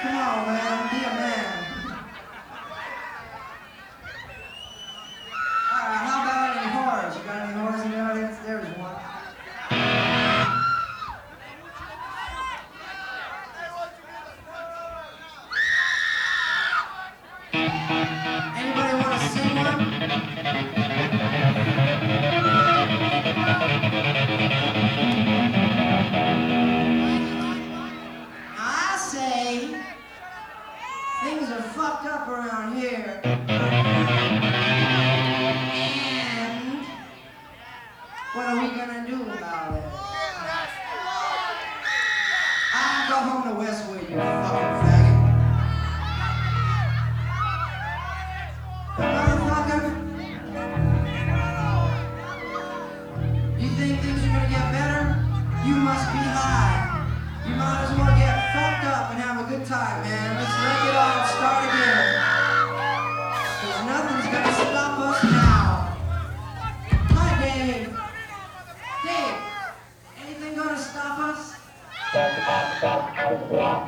Come on, man. Be a man.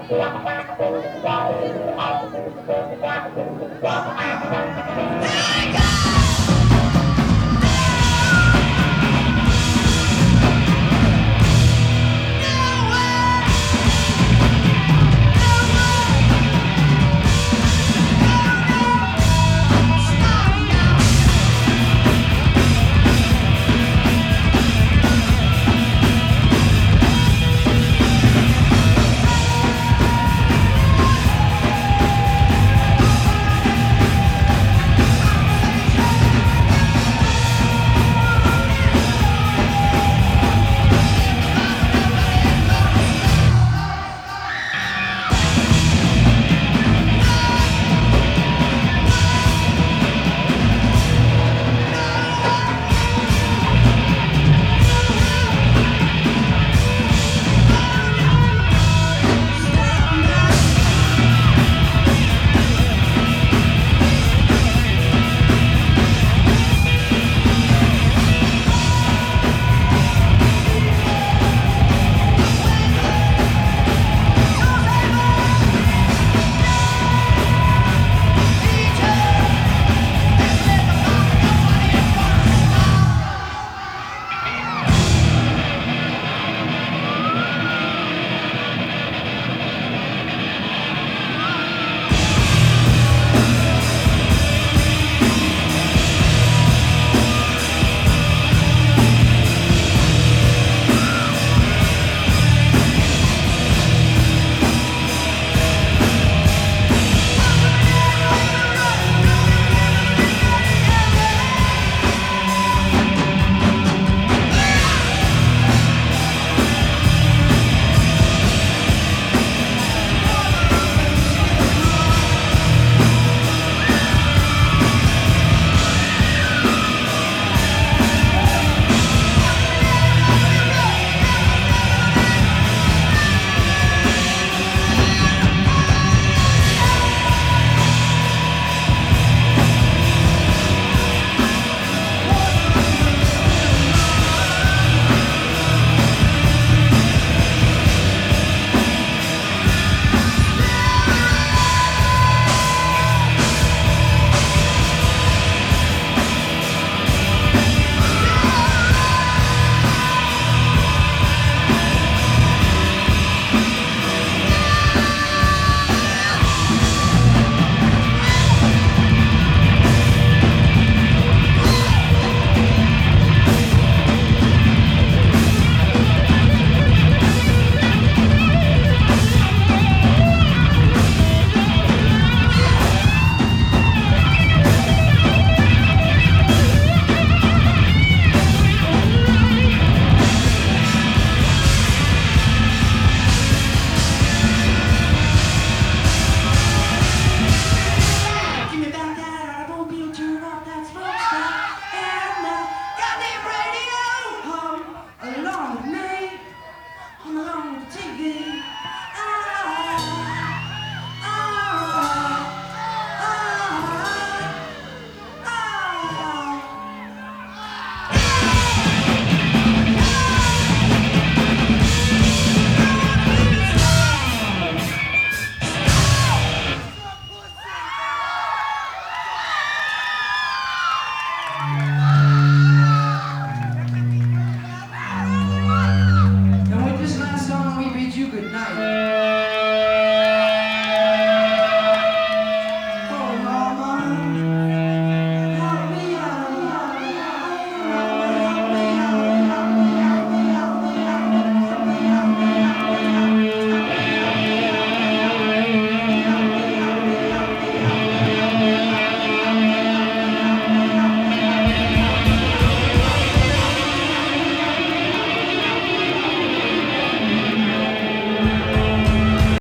Thank you.